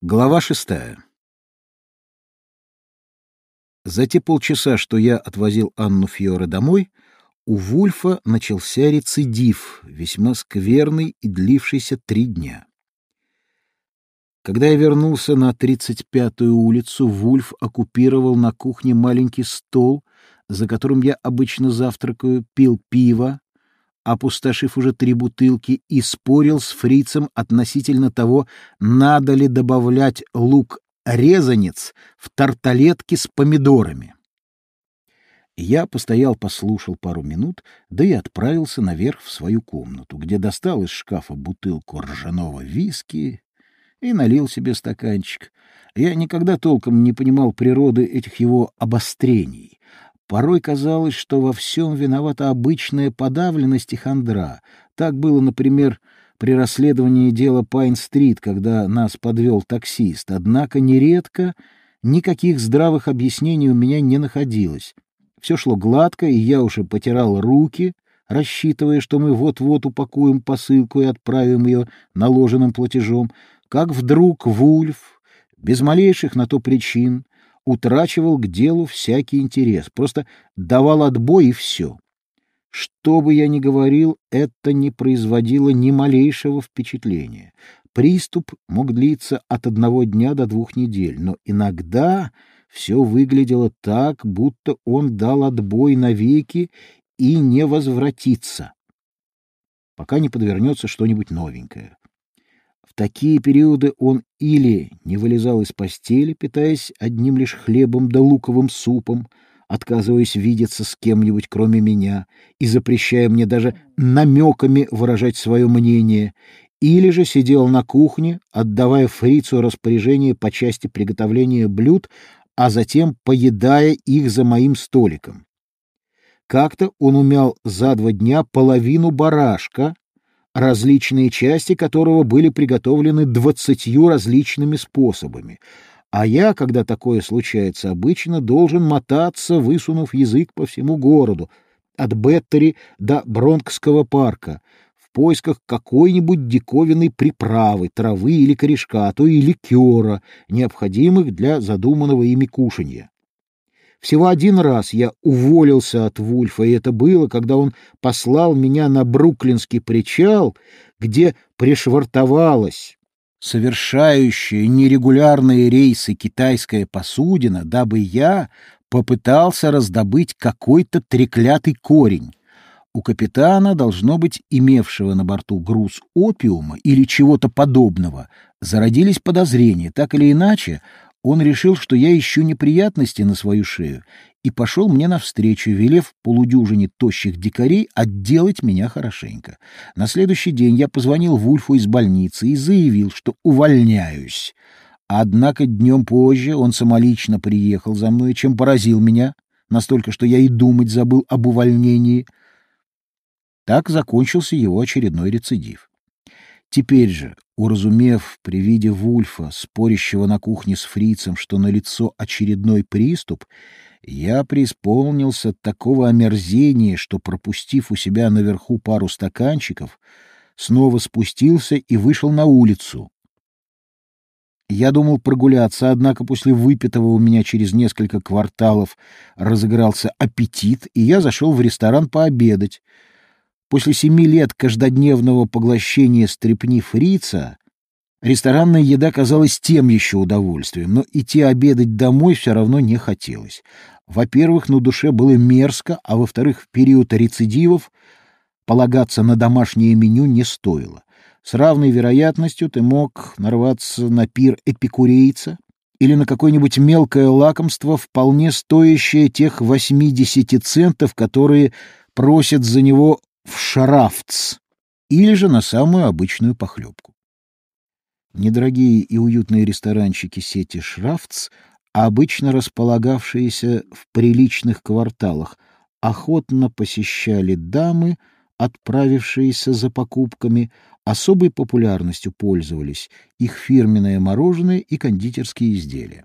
Глава шестая. За те полчаса, что я отвозил Анну Фьоре домой, у Вульфа начался рецидив, весьма скверный и длившийся три дня. Когда я вернулся на 35-ю улицу, Вульф оккупировал на кухне маленький стол, за которым я обычно завтракаю, пил пиво, опустошив уже три бутылки, и спорил с фрицем относительно того, надо ли добавлять лук-резанец в тарталетки с помидорами. Я постоял, послушал пару минут, да и отправился наверх в свою комнату, где достал из шкафа бутылку ржаного виски и налил себе стаканчик. Я никогда толком не понимал природы этих его обострений. Порой казалось, что во всем виновата обычная подавленность и хандра. Так было, например, при расследовании дела Пайн-стрит, когда нас подвел таксист. Однако нередко никаких здравых объяснений у меня не находилось. Все шло гладко, и я уже потирал руки, рассчитывая, что мы вот-вот упакуем посылку и отправим ее наложенным платежом, как вдруг Вульф, без малейших на то причин, утрачивал к делу всякий интерес, просто давал отбой и все. Что бы я ни говорил, это не производило ни малейшего впечатления. Приступ мог длиться от одного дня до двух недель, но иногда все выглядело так, будто он дал отбой навеки и не возвратится, пока не подвернется что-нибудь новенькое такие периоды он или не вылезал из постели, питаясь одним лишь хлебом да луковым супом, отказываясь видеться с кем-нибудь, кроме меня, и запрещая мне даже намеками выражать свое мнение, или же сидел на кухне, отдавая фрицу распоряжение по части приготовления блюд, а затем поедая их за моим столиком. Как-то он умял за два дня половину барашка, различные части которого были приготовлены двадцатью различными способами. А я, когда такое случается обычно, должен мотаться, высунув язык по всему городу, от Беттери до Бронкского парка, в поисках какой-нибудь диковинной приправы, травы или корешка, а то и ликера, необходимых для задуманного ими кушанья. Всего один раз я уволился от Вульфа, и это было, когда он послал меня на Бруклинский причал, где пришвартовалась совершающая нерегулярные рейсы китайская посудина, дабы я попытался раздобыть какой-то треклятый корень. У капитана, должно быть, имевшего на борту груз опиума или чего-то подобного, зародились подозрения. Так или иначе, он решил, что я ищу неприятности на свою шею, и пошел мне навстречу, велев полудюжине тощих дикарей отделать меня хорошенько. На следующий день я позвонил Вульфу из больницы и заявил, что увольняюсь. Однако днем позже он самолично приехал за мной, чем поразил меня, настолько, что я и думать забыл об увольнении. Так закончился его очередной рецидив. Теперь же, уразумев при виде Вульфа, спорящего на кухне с фрицем, что налицо очередной приступ, я преисполнился такого омерзения, что, пропустив у себя наверху пару стаканчиков, снова спустился и вышел на улицу. Я думал прогуляться, однако после выпитого у меня через несколько кварталов разыгрался аппетит, и я зашел в ресторан пообедать — После семи лет каждодневного поглощения стрепни фрица ресторанная еда казалась тем еще удовольствием, но идти обедать домой все равно не хотелось. Во-первых, на душе было мерзко, а во-вторых, в период рецидивов полагаться на домашнее меню не стоило. С равной вероятностью ты мог нарваться на пир эпикурейца или на какое-нибудь мелкое лакомство, вполне стоящее тех 80 центов, которые просят за него в шарафтс или же на самую обычную похлебку. Недорогие и уютные ресторанчики сети «Шрафтс», обычно располагавшиеся в приличных кварталах, охотно посещали дамы, отправившиеся за покупками, особой популярностью пользовались их фирменное мороженое и кондитерские изделия.